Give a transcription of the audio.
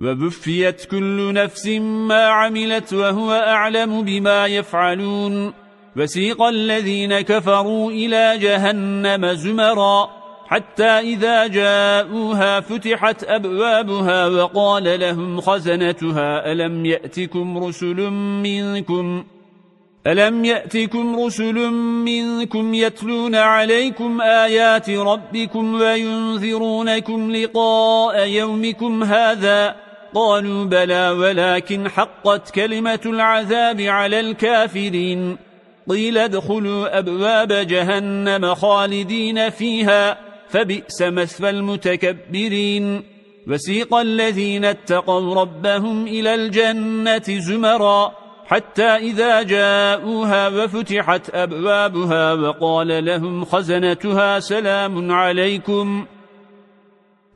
وبفيت كل نفس ما عملت وهو أعلم بما يفعلون. وسيق الذين كفروا إلى جهنم زمرا. حتى إذا جاءوها فتحت أبوابها وقال لهم خزنتها ألم يأتكم رسل منكم؟ ألم يأتكم رسل منكم يتلون عليكم آيات ربكم وينذرونكم لقاء يومكم هذا؟ قالوا بلى ولكن حقت كلمة العذاب على الكافرين. قيل ادخلوا أبواب جهنم خالدين فيها فبئس مثفى المتكبرين. وسيق الذين اتقوا ربهم إلى الجنة زمرا حتى إذا جاءوها وفتحت أبوابها وقال لهم خزنتها سلام عليكم.